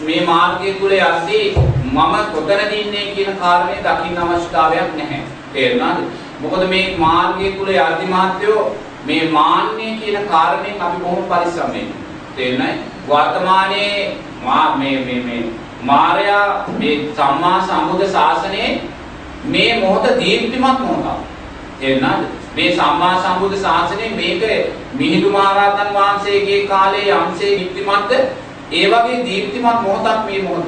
මේ මාර්ගය තුල යද්දී මම කොතනද ඉන්නේ කියන කාරණේ දකින්න අවශ්‍යතාවයක් නැහැ. තේරුණාද? මොකද මේ මාර්ගය තුල යද්දී මාත්‍යෝ මේ මාන්නේ කියන කාරණයෙන් අපි බොහොම පරිස්සම් වෙන්න. තේරුණායි? වර්තමානයේ මා මේ මේ මේ මාර්යා මේ සම්මා සම්බුද්ධ ශාසනයේ මේ මොහොත දීප්තිමත් මොහොතක්. තේරුණාද? මේ සම්මා සම්බුද්ධ ශාසනය මේක මිහිඳු මහරහතන් වහන්සේගේ කාලයේ අංශේ දීප්තිමත්ද ඒ වගේ දීප්තිමත් මොහොතක් මේ මොහොත.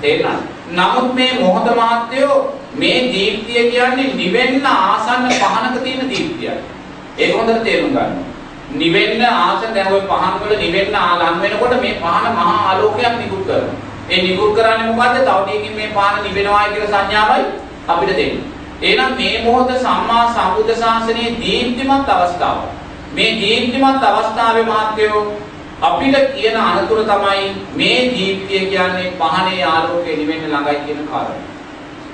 තේරුණාද? නමුත් මේ මොහොත මාත්‍යෝ මේ දීප්තිය කියන්නේ නිවෙන්න ආසන්න පහනක තියෙන දීප්තියක්. ඒක හොඳට තේරුම් ගන්න. නිවෙන්න ආසන්න දැන් ওই පහන් වල නිවෙන්න ලං වෙනකොට මේ පහන මහා ආලෝකයක් නිකුත් කරනවා. ඒ නිකුත් කරන්නේ මොකද්ද? තව ටිකකින් මේ පහන නිවෙනවායි කියලා සංඥාවයි අපිට දෙන්නේ. එහෙනම් මේ මොහොත සම්මා සම්බුද්ධ ශාසනයේ දීප්තිමත් අවස්ථාව. මේ දීප්තිමත් අවස්ථාවේ මාත්‍යෝ අපිට කියන අනතුර තමයි මේ දීප්තිය කියන්නේ පහනේ ආලෝකය නිවෙන්න ළඟයි කියන කාරණය.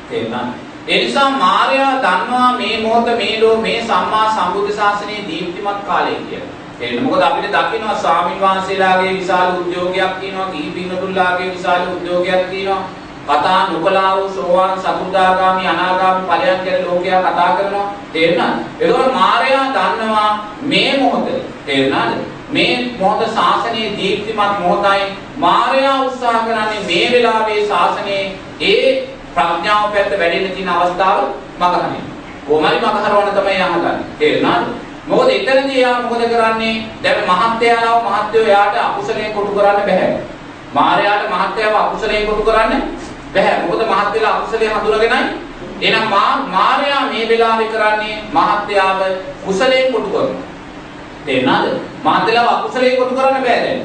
තේරුණාද? ඒ නිසා මාර්යා දන්නවා මේ මොහොත මේ ලෝ මේ සම්මා සම්බුද්ධ ශාසනයේ දීප්තිමත් කාලය කියලා. ඒක මොකද අපිට දකින්නවා ස්වාමීන් වහන්සේලාගේ විශාල උද්‍යෝගයක් තියෙනවා, කී පින්නතුල්ලාගේ විශාල උද්‍යෝගයක් තියෙනවා. කතා නොකලා වූ සෝවාන් සකුදාගාමි අනාගාමි ඵලයන් ගැන ලෝකයා කතා කරනවා තේරුණාද? ඒකෝර මාර්යා දන්නවා මේ මොහොත තේරුණාද? මේ මොහොත ශාසනයේ දීප්තිමත් මොහොතයි මාර්යා උත්සාහ කරන්නේ මේ වෙලාවේ ශාසනයේ ඒ ප්‍රඥාව පැත්ත වැඩෙන්න තියෙන අවස්ථාව මගහරින්න. කොහොමයි මගහරවන්න තමයි යහගන්නේ. තේරුණාද? මොකද එතනදී යා මොකද කරන්නේ? දැන් මහත්යාලව මහත්යෝ යාට අකුසලයෙන් කොටු කරන්න බෑ. මාර්යාට මහත්යාව අකුසලයෙන් කොටු කරන්න බෑ. මොකද මහත්යලා අකුසලයේ හඳුනගෙනයි. එහෙනම් මා මාර්යා මේ වෙලාවේ කරන්නේ මහත්යාව කුසලයෙන් කොටු කරනවා. තේරුණාද? මහත්යලාව අකුසලයෙන් කොටු කරන්න බෑ දැන්.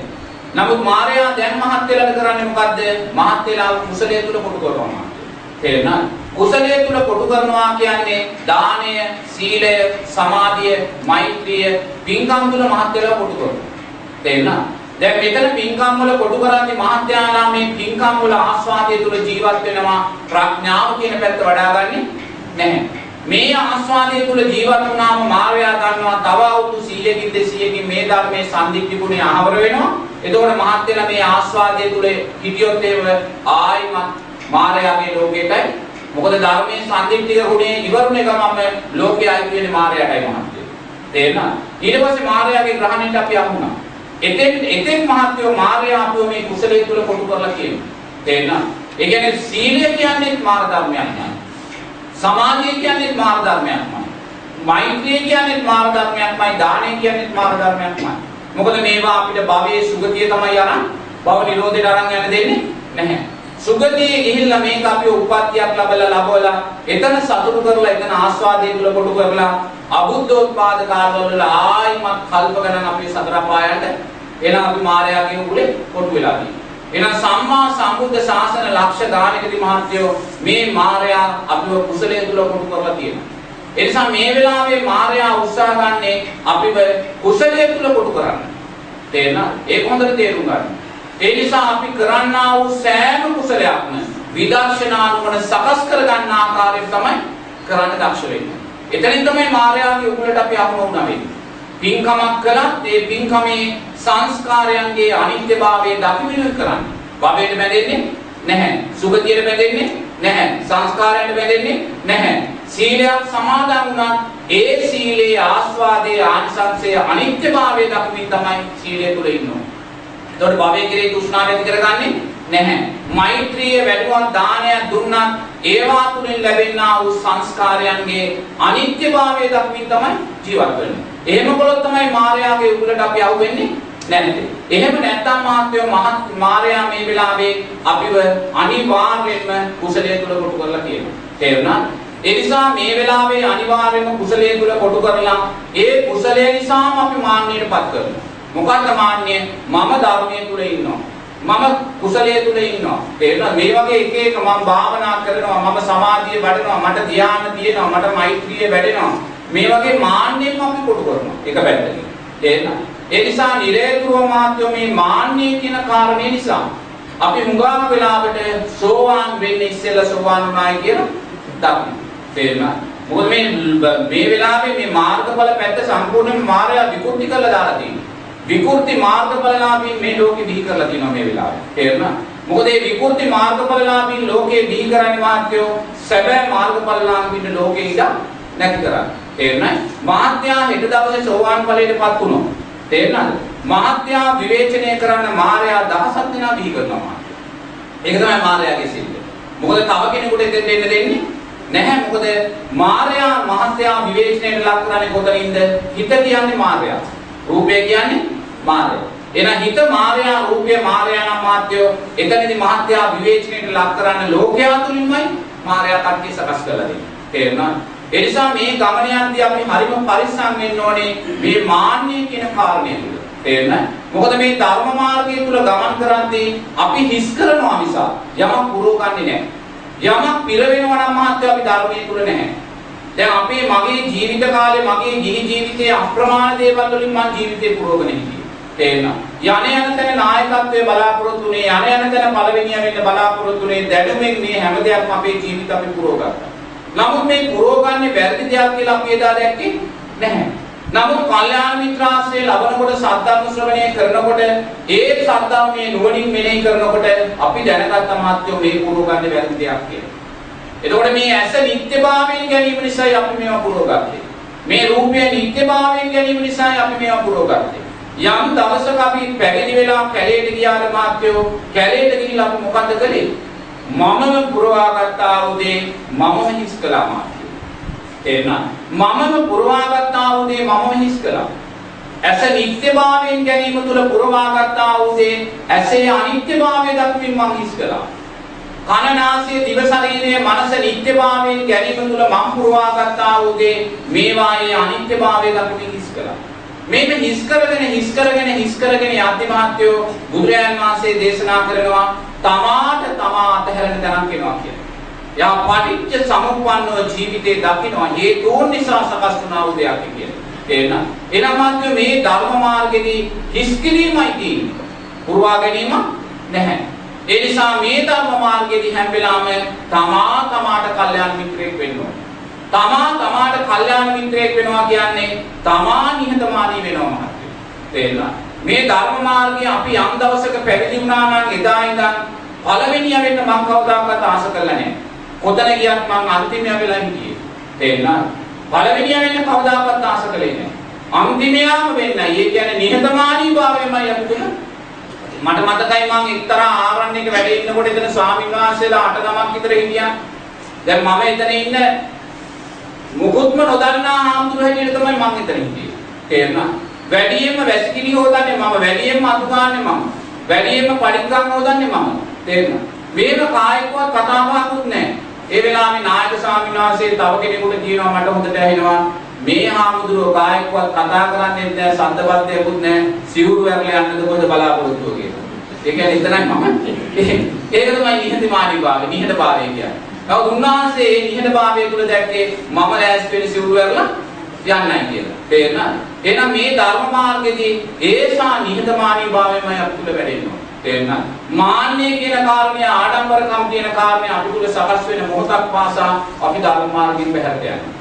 නමුත් මාර්යා දැන් මහත්යලාට කරන්නේ මොකද්ද? මහත්යලාව කුසලයේ තුල කොටු කරනවා. තේරුණාද? කුසලයේ තුල කොටු කරනවා කියන්නේ දානය, සීලය, සමාධිය, මෛත්‍රිය, පින්කම් තුල මහත්යලා කොටු කරනවා. තේරුණාද? දැන් මෙතන පින්කම් වල කොටු කරන්නේ මහත්යාලා මේ පින්කම් වල ආස්වාදයේ තුල ජීවත් වෙනවා ප්‍රඥාව කියන පැත්ත වඩාගන්නේ නැහැ. මේ ආස්වාදයේ තුල ජීවත් වුණාම මාර්යා ගන්නවා තව අවුරුදු 100කින් 200කින් මේ ධර්මයේ සම්දික්ටි ගුණය අහවර වෙනවා. එතකොට මහත්යලා මේ ආස්වාදයේ තුල හිටියොත් එහෙම ආයිමත් මාර්යාගේ ලෝකෙටයි මොකද ධර්මයේ සම්දික්ටික ගුණේ ඉවරුනේ ගමම ලෝකයේ ආයි කියන්නේ මාර්යාටයි මහත්ය. තේරෙනවද? ඊට පස්සේ මාර්යාගේ ග්‍රහණයට අපි අහුණා. එතෙන් එතෙන් මහත්යෝ මාර්යා අපිව මේ කුසලයේ තුල කොටු කරලා කියනවා. තේරෙනවද? ඒ කියන්නේ සීලය කියන්නේ මාර්ග ධර්මයක්මයි. සමාධිය කියන්නේ මාර්ග ධර්මයක්මයි. මෛත්‍රිය කියන්නේ මාර්ග ධර්මයක්මයි. දානය කියන්නේ මාර්ග ධර්මයක්මයි. මොකද මේවා අපිට භවයේ සුගතිය තමයි අරන් භව නිරෝධයට අරන් යන්න දෙන්නේ නැහැ. සුගතියේ ගිහිල්ලා මේක අපි උප්පත්තියක් ලැබලා ලබවලා එතන සතුටු කරලා එතන ආස්වාදයේ තුල කොටු කරලා අබුද්ධෝත්පාද කාලවල ආයිමත් කල්ප ගණන් අපි සතර පායන්ට එන අපි මායාවේ උලේ කොටු වෙලා තියෙනවා. එහෙනම් සම්මා සම්බුද්ධ ශාසන ලක්ෂ ගානකදී මහත්යෝ මේ මායя අපිව කුසලයේ තුල කොටු කරලා තියෙනවා. ඒ නිසා මේ වෙලාවේ මායя උත්සාහ ගන්නේ අපිව කුසලයේ තුල කොටු කරන්න. තේරෙනවද? ඒක හොඳට තේරුම් ගන්න. ඒ නිසා අපි කරන්නා වූ සෑම කුසලයක්ම විදර්ශනා නුවණ සකස් කර ගන්න ආකාරයෙන් තමයි කරන්න දක්ෂ වෙන්නේ. එතනින් තමයි මායාවේ උගලට අපි අහු වුණා වෙන්නේ. පින්කමක් කළත් ඒ පින්කමේ සංස්කාරයන්ගේ අනිත්‍යභාවය දකිමිනුයි කරන්නේ. භවයට බැඳෙන්නේ නැහැ. සුගතියට බැඳෙන්නේ නැහැ. සංස්කාරයන්ට බැඳෙන්නේ නැහැ. සීලයක් සමාදන් වුණත් ඒ සීලේ ආස්වාදයේ ආනිසංසයේ අනිත්‍යභාවය දකිමින් තමයි සීලය තුල ඉන්නවා. එතකොට භවයේ කෙරේ තෘෂ්ණාව ඇති කරගන්නේ නැහැ. මෛත්‍රිය වැඩුවත් දානයක් දුන්නත් ඒවා තුලින් ලැබෙනා වූ සංස්කාරයන්ගේ අනිත්‍යභාවය දක්මින් තමයි ජීවත් වෙන්නේ. එහෙම කළොත් තමයි මායාවේ උගලට අපි අහු වෙන්නේ නැත්තේ. එහෙම නැත්තම් මහත්වෝ මහත් මායා මේ වෙලාවේ අපිව අනිවාර්යයෙන්ම කුසලයේ තුල කොටු කරලා කියනවා. තේරුණාද? ඒ නිසා මේ වෙලාවේ අනිවාර්යයෙන්ම කුසලයේ තුල කොටු කරලා ඒ කුසලයේ නිසාම අපි මාන්නයටපත් කරනවා. මොකක්ද මාන්නය? මම ධර්මයේ තුල ඉන්නවා. මම කුසලයේ තුල ඉන්නවා. තේරෙනවද? මේ වගේ එක එක මම භාවනා කරනවා, මම සමාධිය වඩනවා, මට ධ්‍යාන තියෙනවා, මට මෛත්‍රිය වැඩෙනවා. මේ වගේ මාන්නෙන් අපි කොටු කරනවා. එක පැත්තකින්. තේරෙනවද? ඒ නිසා නිරේතුරුව මාත්‍යෝ මේ මාන්නය කියන කාරණේ නිසා අපි හුඟක් වෙලාවට සෝවාන් වෙන්නේ ඉස්සෙල්ලා සෝවාන් වුණායි කියන දකින්න. තේරෙනවද? මොකද මේ මේ වෙලාවේ මේ මාර්ගඵල පැත්ත සම්පූර්ණයෙන්ම මායя විකෘති කරලා දාලා තියෙනවා. විකෘති මාර්ගඵලලාභීන් මේ ලෝකෙ බිහි කරලා තියෙනවා මේ වෙලාවේ. තේරුණා? මොකද මේ විකෘති මාර්ගඵලලාභීන් ලෝකේ බිහි කරන්නේ මහත්යෝ සැබෑ මාර්ගඵලලාභීන් ලෝකේ ඉඳ නැති කරන්නේ. තේරුණාද? මහත්යා හෙට දවසේ සෝවාන් ඵලයටපත් වුණොත් තේරුණාද? මහත්යා විවේචනය කරන්න මායя දහසක් දෙනා බිහි කරනවා. ඒක තමයි මායාගේ සිද්ධ. මොකද තව කෙනෙකුට එතෙන්ට එන්න දෙන්නේ නැහැ. මොකද මායා මහත්යා විවේචනයට ලක් කරන්නේ කොතනින්ද? හිත කියන්නේ මායා. රූපය කියන්නේ මායා. එහෙනම් හිත මායා රූපය මායා නම් මාත්‍යෝ එතනදී මහත්යා විවේචනයට ලක් කරන්න ලෝකයා තුලින්මයි මායා කට්ටිය සකස් කරලා දෙන්නේ. තේරුණාද? ඒ නිසා මේ ගමන යද්දී අපි හරිම පරිස්සම් වෙන්න ඕනේ මේ මාන්නය කියන කාරණය තුල. තේරෙනවද? මොකද මේ ධර්ම මාර්ගය තුල ගමන් කරද්දී අපි හිස් කරනවා මිස යමක් පුරවගන්නේ නැහැ. යමක් පිර වෙනවා නම් මහත්ය අපි ධර්මයේ තුල නැහැ. දැන් අපේ මගේ ජීවිත කාලේ මගේ ගිහි ජීවිතයේ අප්‍රමාණ දේවල් වලින් මම ජීවිතේ පුරවගෙන හිටියේ. තේරෙනවා. යන යන තැන නායකත්වයේ බලාපොරොත්තු වෙන්නේ යන යන තැන පළවෙනිය වෙන්න බලාපොරොත්තු වෙන්නේ දැනුමෙන් මේ හැම දෙයක්ම අපේ ජීවිත අපි පුරවගත්තා. නමුත් මේ පුරවගන්නේ වැරදි දෙයක් කියලා අපි එදා දැක්කේ නැහැ. නමුත් කල්යාණ මිත්‍රාශ්‍රය ලබනකොට සද්ධර්ම ශ්‍රවණය කරනකොට ඒ සද්ධර්මයේ නුවණින් මෙනෙහි කරනකොට අපි දැනගත්ත මාත්‍යෝ මේ පුරවගන්නේ වැරදි දෙයක් කියලා. එතකොට මේ ඇස නිත්‍යභාවයෙන් ගැනීම නිසායි අපි මේවා පුරවගත්තේ. මේ රූපය නිත්‍යභාවයෙන් ගැනීම නිසායි අපි මේවා පුරවගත්තේ. යම් දවසක අපි පැවිදි වෙලා කැලේට ගියාද මාත්‍යෝ කැලේට ගිහිල්ලා අපි මොකද කළේ? මමම පුරවාගත්තා වූ දේ මමම හිස් කළා මාත්‍ය. තේරුණා? මමම පුරවාගත්තා වූ දේ මමම හිස් කළා. ඇස නිත්‍යභාවයෙන් ගැනීම තුල පුරවාගත්තා වූ දේ ඇසේ අනිත්‍යභාවය දක්මින් මම හිස් කළා. කන නාසය දිව ශරීරයේ මනස නිත්‍යභාවයෙන් ගැනීම තුල මම පුරවාගත්තා වූ දේ මේවායේ අනිත්‍යභාවය දක්මින් හිස් කළා. මේක හිස් කරගෙන හිස් කරගෙන හිස් කරගෙන යද්දි මහත්යෝ බුදුරයන් වහන්සේ දේශනා කරනවා තමාට තමා අතහැරෙන තැනක් එනවා කියලා. යා පටිච්ච සමුප්පන්නව ජීවිතේ දකින්න හේතුන් නිසා සකස් වුණා වූ දෙයක් කියලා. තේරෙනවද? එනම් මහත්යෝ මේ ධර්ම මාර්ගෙදී හිස් කිරීමයි තියෙන්නේ. පුරවා ගැනීම නැහැ. ඒ නිසා මේ ධර්ම මාර්ගෙදී හැම වෙලාවෙම තමා තමාට කල්යාණ මිත්‍රයෙක් වෙන්න ඕනේ. තමා තමාට කල්යාණ මිත්‍රයෙක් වෙනවා කියන්නේ තමා නිහතමානී වෙනවා මහත්තයෝ. තේරුණා? මේ ධර්ම මාර්ගය අපි යම් දවසක පැවිදි වුණා නම් එදා ඉඳන් පළවෙනිය වෙන්න මම කවදාකවත් ආස කරලා නැහැ. කොතන ගියත් මම අන්තිමයා වෙලා හිටියේ. තේරුණාද? පළවෙනිය වෙන්න කවදාකවත් ආස කළේ නැහැ. අන්තිමයාම වෙන්නයි. ඒ කියන්නේ නිහතමානී භාවයමයි අපි තුන. මට මතකයි මම එක්තරා ආරණ්‍යයක වැඩ ඉන්නකොට එතන ස්වාමීන් වහන්සේලා අට නමක් විතර හිටියා. දැන් මම එතන ඉන්න මුකුත්ම නොදන්නා හාමුදුරු හැටියට තමයි මම එතන හිටියේ. තේරුණා? වැඩියෙන්ම වැසිකිලි හොදන්නේ මම, වැඩියෙන්ම අතු ගන්නෙ මම. වැඩියෙන්ම පරිග්ගම් හොදන්නේ මම. තේරුණා? මේක කායිකවත් කතා බහකුත් නැහැ. ඒ වෙලාවේ නායක ස්වාමීන් වහන්සේ තව කෙනෙකුට කියනවා මට හොඳට ඇහෙනවා මේ හාමුදුරුවෝ කායිකවත් කතා කරන්නේ නැහැ සද්දපත්යකුත් නැහැ සිවුරු වැරලා යන්නද කොහෙද බලාපොරොත්තු කියලා. ඒ කියන්නේ එතනයි මම. ඒක තමයි නිහතමානී භාවය, නිහතභාවය කියන්නේ. නමුත් උන්වහන්සේ මේ නිහඬභාවය තුල දැක්කේ මම ලෑස්ති වෙන සිවුරු වැරලා යන්නයි කියලා. තේරෙනවද? එහෙනම් මේ ධර්ම මාර්ගයේදී ඒසා නිහඬමානී භාවයමයි අපි තුල වැඩෙන්නේ. තේරෙනවද? මාන්නය කියන කාරණය ආඩම්බරකම් කියන කාරණය අපි තුල සකස් වෙන මොහොතක් පාසා අපි ධර්ම මාර්ගයෙන් බැහැරට යනවා.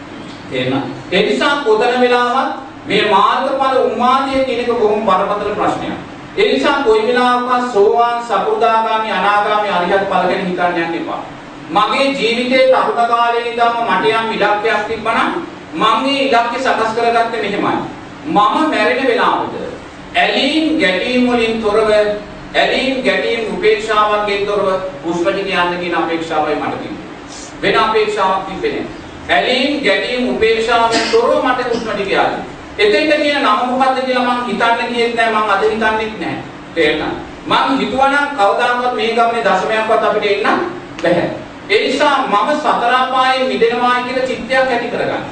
තේරෙනවද? ඒ නිසා කොතන වෙලාවත් මේ මාර්ගඵල උන්මාදයේ කියන එක බොහොම බරපතල ප්‍රශ්නයක්. ඒ නිසා කොයි වෙලාවකවත් සෝවාන් සකෘදාගාමි අනාගාමි අරිහත් ඵල ගැන හිතන්න යන්න එපා. මගේ ජීවිතේ තරුණ කාලේ ඉඳන්ම මට යම් ඉලක්කයක් තිබ්බනම් මම මේ ඉලක්කය සකස් කරගත්තේ මෙහෙමයි. මම මැරෙන වෙලාවට ඇලීම් ගැටීම් වලින් තොරව ඇලීම් ගැටීම් උපේක්ෂාවන්ගෙන් තොරව පුස්පටික යන්න කියන අපේක්ෂාවයි මට තිබුණේ. වෙන අපේක්ෂාවක් තිබෙන්නේ නැහැ. ඇලීම් ගැටීම් උපේක්ෂාවෙන් තොරව මට පුස්පටික යන්න. එතෙන්ට කියන නම මොකද්ද කියලා මම හිතන්න ගියෙත් නැහැ මම අද හිතන්නෙත් නැහැ. තේරෙනවද? මම හිතුවනම් කවදාකවත් මේ ගමනේ දශමයක්වත් අපිට එන්න බැහැ. ඒ නිසා මම සතර අපායේ මිදෙනවා කියලා චිත්තයක් ඇති කරගන්න.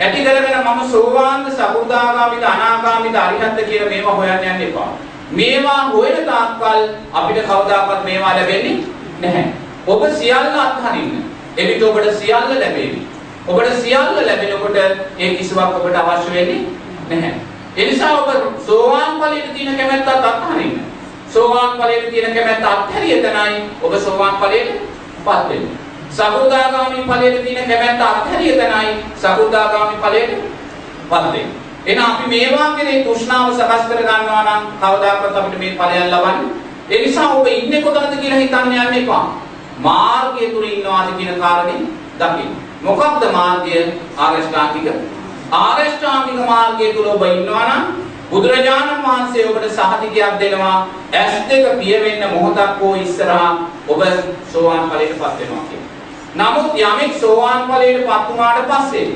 ඇති කරගෙන මම සෝවාන්ද සකු르දාගාමිද අනාගාමිද අරිහත්ද කියලා මේවා හොයන්න යන්න එපා. මේවා හොයන තාක්කල් අපිට කවදාකවත් මේවා ලැබෙන්නේ නැහැ. ඔබ සියල්ල අත්හරින්න. එවිට ඔබට සියල්ල ලැබෙවි. ඔබට සියල්ල ලැබෙනකොට ඒ කිසිවක් ඔබට අවශ්‍ය වෙන්නේ නැහැ. ඒ නිසා ඔබ සෝවාන් ඵලයට තියෙන කැමැත්තත් අත්හරින්න. සෝවාන් ඵලයට තියෙන කැමැත්ත අත්හැරිය තනයි ඔබ සෝවාන් ඵලයට පත් වෙන්නේ. සකෘදාගාමි ඵලයට තියෙන කැමැත්ත අත්හැරිය තැනයි සකෘදාගාමි ඵලයට පත් වෙන්නේ. එහෙනම් අපි මේවා කෙරේ තෘෂ්ණාව සකස් කර ගන්නවා නම් කවදාකවත් අපිට මේ ඵලයන් ලබන්නේ. ඒ නිසා ඔබ ඉන්නේ කොතනද කියලා කියලා හිතන්න යන්න එපා. මාර්ගය තුල ඉන්නවාද කියන කාරණේ දකින්න. මොකක්ද මාර්ගය? ආරෂ්ඨාංගික. ආරෂ්ඨාංගික මාර්ගය තුල ඔබ ඉන්නවා නම් බුදුරජාණන් වහන්සේ ඔබට සහතිකයක් දෙනවා ඇස් දෙක පිය වෙන්න මොහොතක් හෝ ඉස්සරහා ඔබ සෝවාන් ඵලයටපත් වෙනවා කියලා. නමුත් යමෙක් සෝවාන් ඵලයටපත් වුණාට පස්සේ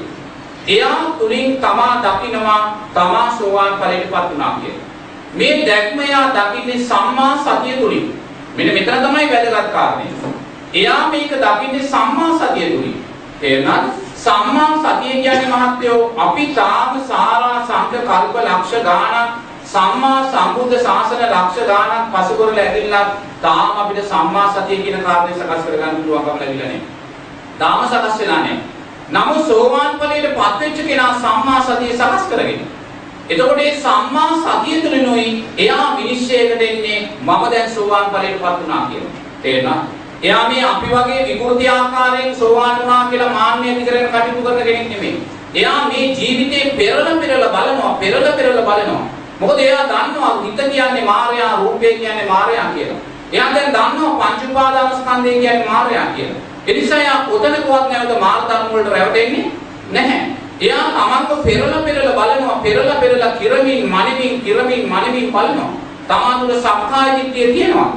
එයා තුලින් තමා දකිනවා තමා සෝවාන් ඵලයටපත් වුණා කියලා. මේ දැක්ම එයා දකින්නේ සම්මා සතිය තුලින්. මෙන්න මෙතන තමයි වැදගත් කාරණේ. එයා මේක දකින්නේ සම්මා සතිය තුලින්. තේරුණාද? සම්මා සතිය කියන්නේ මහත්යෝ අපි තාම සාරා සංඝ කල්ප ලක්ෂ ගාණක් සම්මා සම්බුද්ධ ශාසන ලක්ෂ ගාණක් පසු කරලා ඇවිල්ලා තාම අපිට සම්මා සතිය කියන කාරණේ සකස් කරගන්න පුළුවන්කම ලැබිලා නැහැ. තාම සකස් වෙලා නැහැ. නමුත් සෝවාන් ඵලයට පත් වෙච්ච කෙනා සම්මා සතිය සකස් කරගෙන. එතකොට මේ සම්මා සතිය තුළිනුයි එයා විනිශ්චයකට එන්නේ මම දැන් සෝවාන් ඵලයට පත් වුණා කියලා. තේරෙනවද? එයා මේ අපි වගේ විකෘති ආකාරයෙන් සෝවාන් වුණා කියලා මාන්නය ඇති කරගෙන කටයුතු කරන කෙනෙක් නෙමෙයි. එයා මේ ජීවිතේ පෙරල පෙරල බලනවා, පෙරල පෙරල බලනවා. මොකද එයා දන්නවා හිත කියන්නේ මායයා, රූපය කියන්නේ මායයා කියලා. එයා දැන් දන්නවා පංච උපාදාන ස්කන්ධය කියන්නේ මායයා කියලා. ඒ නිසා එයා කොතනකවත් නැවත මාර්ග ධර්ම වලට රැවටෙන්නේ නැහැ. එයා තමන්ව පෙරල පෙරල බලනවා, පෙරල පෙරල කිරමින්, මනමින්, කිරමින්, මනමින් බලනවා. තමන් තුළ සක්කාය දිට්ඨිය තියෙනවා.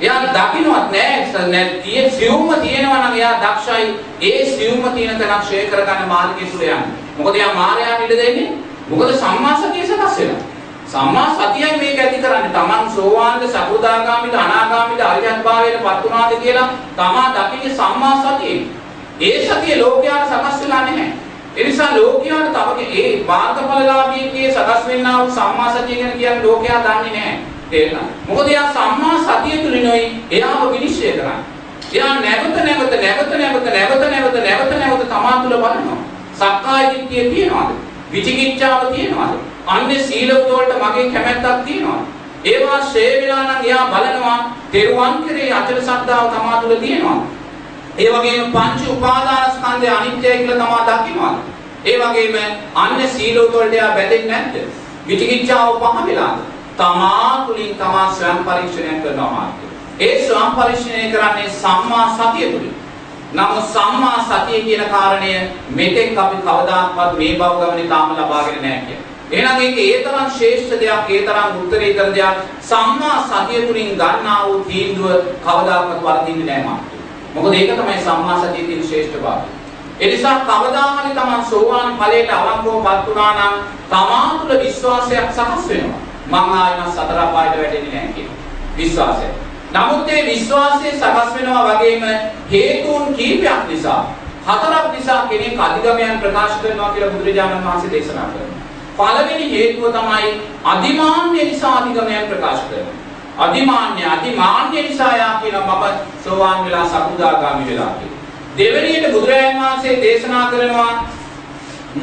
එයා දකින්නවත් නෑ නැතිය සිවුම තියෙනවා නම් එයා දක්ෂයි ඒ සිවුම තියෙන තැනක් ෂේ කරගන්න මාර්ගය තුල යන්නේ. මොකද එයා මායя ඉඩ දෙන්නේ. මොකද සම්මා සතිය සකස් වෙනවා. සම්මා සතියයි මේක ඇති කරන්නේ. Taman සෝවාන්ද සකෘදාගාමිද අනාගාමිද අරියත් භාවයට පත් වුණාද කියලා තමා දකින්නේ සම්මා සතියේ. ඒ සතිය ලෝකයාට සකස් වෙලා නැහැ. ඒ නිසා ලෝකයාට තව ඒ මාර්ගඵලලාභීන්ගේ සකස් වෙන්නා වූ සම්මා සතිය ගැන කියන්නේ ලෝකයා දන්නේ නැහැ. තේරෙනවද? මොකද එයා සම්මා සතිය තුලිනුයි එයාව විනිශ්චය කරන්නේ. එයා නැවත නැවත නැවත නැවත නැවත නැවත නැවත නැවත තමා තුල බලනවා. සක්කාය දිට්ඨිය තියනවාද? විචිකිච්ඡාව තියනවාද? අන්නේ සීලවත වලට මගේ කැමැත්තක් තියනවාද? ඒවා ෂේ වෙලා නම් එයා බලනවා තෙරුවන් කෙරේ අචල සද්ධාව තමා තුල තියනවාද? ඒ වගේම පංච උපාදානස්කන්ධය අනිත්‍යයි කියලා තමා දකින්නවාද? ඒ වගේම අන්නේ සීලවත වලට එයා බැඳෙන්නේ නැද්ද? විචිකිච්ඡාව පහ වෙලාද? තමා තුලින් තමා ස්වයං පරීක්ෂණය කරනවා මාර්ගය. ඒ ස්වයං පරීක්ෂණය කරන්නේ සම්මා සතිය තුලින්. නමුත් සම්මා සතිය කියන කාරණය මෙතෙක් අපි කවදාකවත් මේ බව ගමනේ තාම ලබාගෙන නැහැ කියන්නේ. එහෙනම් ඒක ඒ තරම් ශ්‍රේෂ්ඨ දෙයක්, ඒ තරම් උත්තරීතර දෙයක් සම්මා සතිය තුලින් ගන්නා වූ තීන්දුව කවදාකවත් වර්ධින්නේ නැහැ මාත්‍ය. මොකද ඒක තමයි සම්මා සතියේ තියෙන ශ්‍රේෂ්ඨභාවය. ඒ නිසා කවදා හරි තමන් සෝවාන් ඵලයට අවංකවපත් වුණා නම් තමා තුළ විශ්වාසයක් සකස් වෙනවා. මං ආයෙම සතර අපායට වැටෙන්නේ නැහැ කියන විශ්වාසය. නමුත් මේ විශ්වාසය සකස් වෙනවා වගේම හේතුන් කීපයක් නිසා හතරක් නිසා කෙනෙක් අධිගමයන් ප්‍රකාශ කරනවා කියලා බුදුරජාණන් වහන්සේ දේශනා කරනවා. පළවෙනි හේතුව තමයි අදිමාන්‍ය නිසා අධිගමයන් ප්‍රකාශ කරනවා. අදිමාන්‍ය අදිමාන්‍ය නිසා යා කියනවා මම සෝවාන් වෙලා සකුදාගාමි වෙලා කියලා. දෙවෙනියට බුදුරජාණන් වහන්සේ දේශනා කරනවා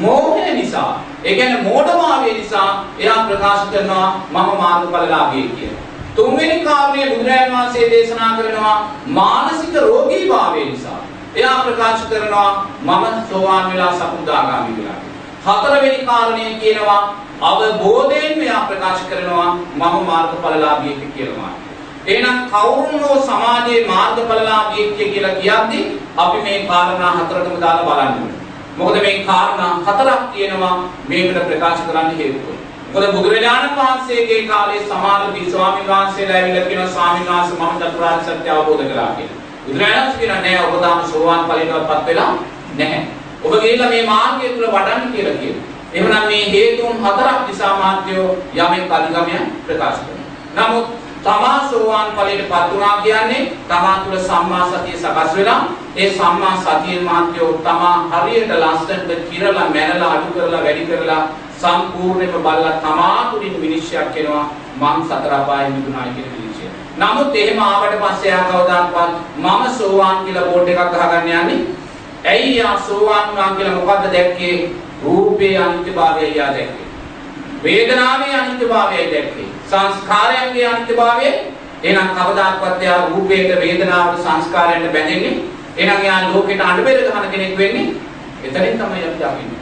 මෝහය නිසා ඒ කියන්නේ මෝඩභාවය නිසා එයා ප්‍රකාශ කරනවා මම මාර්ගඵලලාභී කියලා. තුන්වෙනි කාරණේ බුදුරජාණන් වහන්සේ දේශනා කරනවා මානසික රෝගී භාවය නිසා. එයා ප්‍රකාශ කරනවා මම සෝවාන් වෙලා සකුදාගාමි වෙලා. හතරවෙනි කාරණේ කියනවා අවබෝධයෙන් එයා ප්‍රකාශ කරනවා මම මාර්ගඵලලාභී කියලා. එහෙනම් කවුරුනෝ සමාජයේ මාර්ගඵලලාභී කියලා කියද්දි අපි මේ කාරණා හතරටම දාලා බලන්න ඕනේ. මොකද මේ කාරණා හතරක් තියෙනවා මේකට ප්‍රකාශ කරන්න හේතුව. මොකද බුදුරජාණන් වහන්සේගේ කාලේ සමහර ස්වාමීන් වහන්සේලා ඇවිල්ලා කියනවා ස්වාමීන් වහන්සේ මම චතුරාර්ය සත්‍ය අවබෝධ කළා කියලා. බුදුරජාණන් කියනවා නෑ ඔබ තාම සෝවාන් ඵලයටපත් වෙලා නැහැ. ඔබ ගිහිල්ලා මේ මාර්ගය තුල වඩන්න කියලා කියනවා. එහෙනම් මේ හේතුන් හතරක් නිසා මාත්‍යෝ යමෙක් අධිගමයන් ප්‍රකාශ කරනවා. නමුත් තමා සෝවාන් ඵලයට පත් වුණා කියන්නේ තමා තුළ සම්මා සතිය සකස් වෙලා ඒ සම්මා සතිය මාත්‍යෝ තමා හරියට ලස්සනට කිරලා මැනලා අඩු කරලා වැඩි කරලා සම්පූර්ණයෙන්ම බලලා තමා තුළින් විනිශ්චයක් වෙනවා මං සතර අපායෙ මිදුණායි කියන විනිශ්චය. නමුත් එහෙම ආවට පස්සේ ආ කවදාවත් මම සෝවාන් කියලා බෝඩ් එකක් ගහගන්න යන්නේ ඇයි යා සෝවාන් වුණා කියලා මොකද්ද දැක්කේ? රූපේ අනිත්‍යභාවය යා දැක්කේ. වේදනාවේ අනිත්‍යභාවයයි දැක්කේ. සංස්කාරයන්ගේ අනිත්‍යභාවය. එහෙනම් කවදාකවත් එයා රූපයට වේදනාවට සංස්කාරයන්ට බැඳෙන්නේ? එහෙනම් එයා ලෝකෙට අඬබෙර ගහන කෙනෙක් වෙන්නේ? එතනින් තමයි අපි දකින්නේ.